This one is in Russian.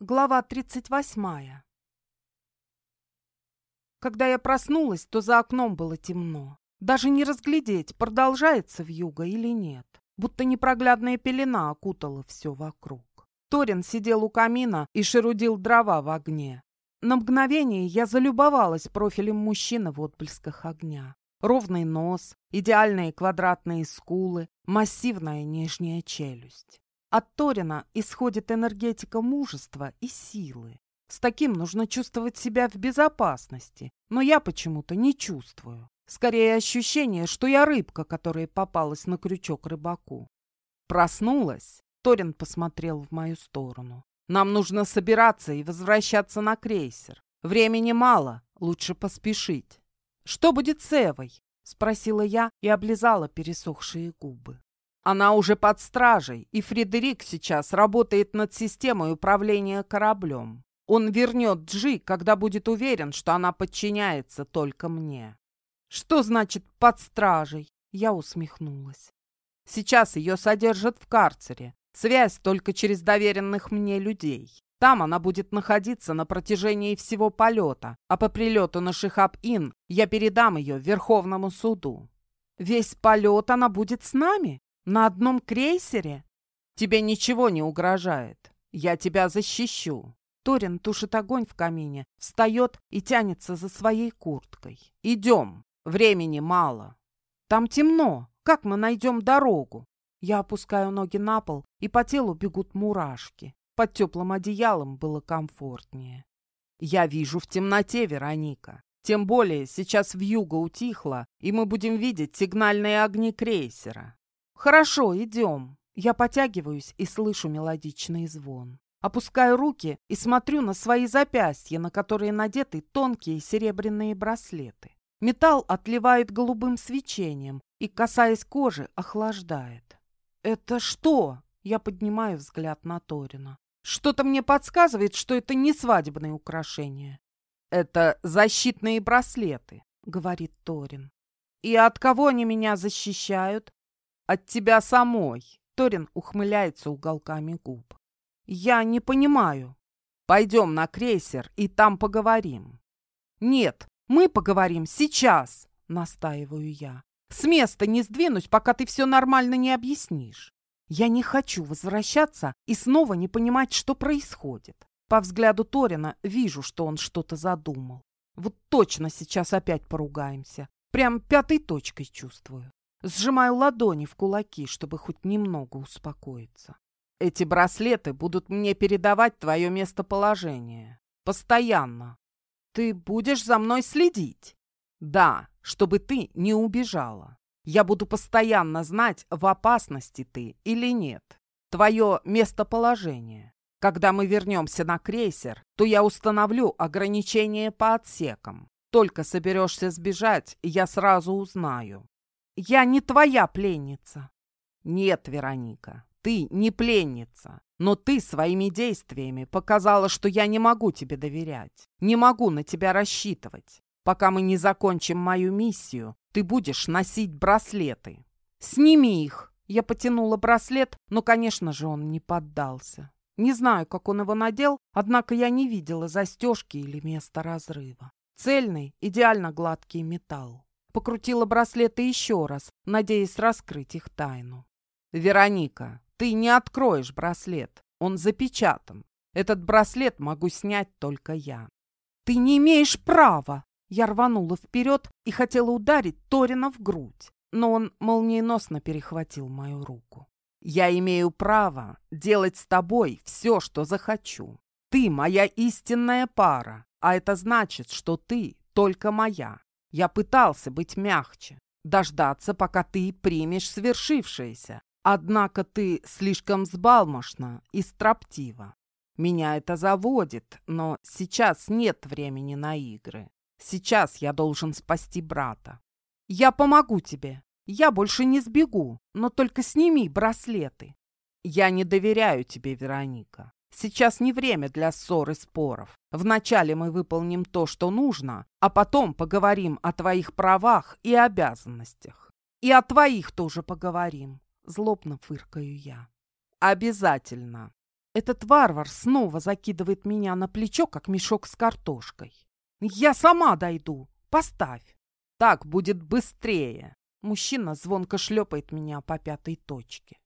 Глава 38. Когда я проснулась, то за окном было темно. Даже не разглядеть, продолжается вьюга или нет. Будто непроглядная пелена окутала все вокруг. Торин сидел у камина и шерудил дрова в огне. На мгновение я залюбовалась профилем мужчины в отблесках огня. Ровный нос, идеальные квадратные скулы, массивная нижняя челюсть. От Торина исходит энергетика мужества и силы. С таким нужно чувствовать себя в безопасности, но я почему-то не чувствую. Скорее ощущение, что я рыбка, которая попалась на крючок рыбаку. Проснулась. Торин посмотрел в мою сторону. Нам нужно собираться и возвращаться на крейсер. Времени мало, лучше поспешить. Что будет с Эвой? Спросила я и облизала пересохшие губы. Она уже под стражей, и Фредерик сейчас работает над системой управления кораблем. Он вернет Джи, когда будет уверен, что она подчиняется только мне. Что значит «под стражей»? Я усмехнулась. Сейчас ее содержат в карцере. Связь только через доверенных мне людей. Там она будет находиться на протяжении всего полета, а по прилету на Шихаб-Ин я передам ее Верховному суду. Весь полет она будет с нами? На одном крейсере? Тебе ничего не угрожает. Я тебя защищу. Торин тушит огонь в камине, встает и тянется за своей курткой. Идем. Времени мало. Там темно. Как мы найдем дорогу? Я опускаю ноги на пол, и по телу бегут мурашки. Под теплым одеялом было комфортнее. Я вижу в темноте, Вероника. Тем более сейчас вьюга утихла, и мы будем видеть сигнальные огни крейсера. «Хорошо, идем». Я потягиваюсь и слышу мелодичный звон. Опускаю руки и смотрю на свои запястья, на которые надеты тонкие серебряные браслеты. Металл отливает голубым свечением и, касаясь кожи, охлаждает. «Это что?» Я поднимаю взгляд на Торина. «Что-то мне подсказывает, что это не свадебные украшения». «Это защитные браслеты», — говорит Торин. «И от кого они меня защищают?» От тебя самой. Торин ухмыляется уголками губ. Я не понимаю. Пойдем на крейсер и там поговорим. Нет, мы поговорим сейчас, настаиваю я. С места не сдвинусь, пока ты все нормально не объяснишь. Я не хочу возвращаться и снова не понимать, что происходит. По взгляду Торина вижу, что он что-то задумал. Вот точно сейчас опять поругаемся. Прям пятой точкой чувствую. Сжимаю ладони в кулаки, чтобы хоть немного успокоиться. Эти браслеты будут мне передавать твое местоположение. Постоянно. Ты будешь за мной следить? Да, чтобы ты не убежала. Я буду постоянно знать, в опасности ты или нет. Твое местоположение. Когда мы вернемся на крейсер, то я установлю ограничения по отсекам. Только соберешься сбежать, я сразу узнаю. Я не твоя пленница. Нет, Вероника, ты не пленница. Но ты своими действиями показала, что я не могу тебе доверять. Не могу на тебя рассчитывать. Пока мы не закончим мою миссию, ты будешь носить браслеты. Сними их. Я потянула браслет, но, конечно же, он не поддался. Не знаю, как он его надел, однако я не видела застежки или места разрыва. Цельный, идеально гладкий металл покрутила браслеты еще раз, надеясь раскрыть их тайну. «Вероника, ты не откроешь браслет. Он запечатан. Этот браслет могу снять только я». «Ты не имеешь права!» Я рванула вперед и хотела ударить Торина в грудь, но он молниеносно перехватил мою руку. «Я имею право делать с тобой все, что захочу. Ты моя истинная пара, а это значит, что ты только моя. Я пытался быть мягче, дождаться, пока ты примешь свершившееся. Однако ты слишком взбалмошна и строптива. Меня это заводит, но сейчас нет времени на игры. Сейчас я должен спасти брата. Я помогу тебе. Я больше не сбегу, но только сними браслеты. Я не доверяю тебе, Вероника. Сейчас не время для ссор и споров. Вначале мы выполним то, что нужно, а потом поговорим о твоих правах и обязанностях. И о твоих тоже поговорим. Злобно фыркаю я. Обязательно. Этот варвар снова закидывает меня на плечо, как мешок с картошкой. «Я сама дойду. Поставь!» «Так будет быстрее!» Мужчина звонко шлепает меня по пятой точке.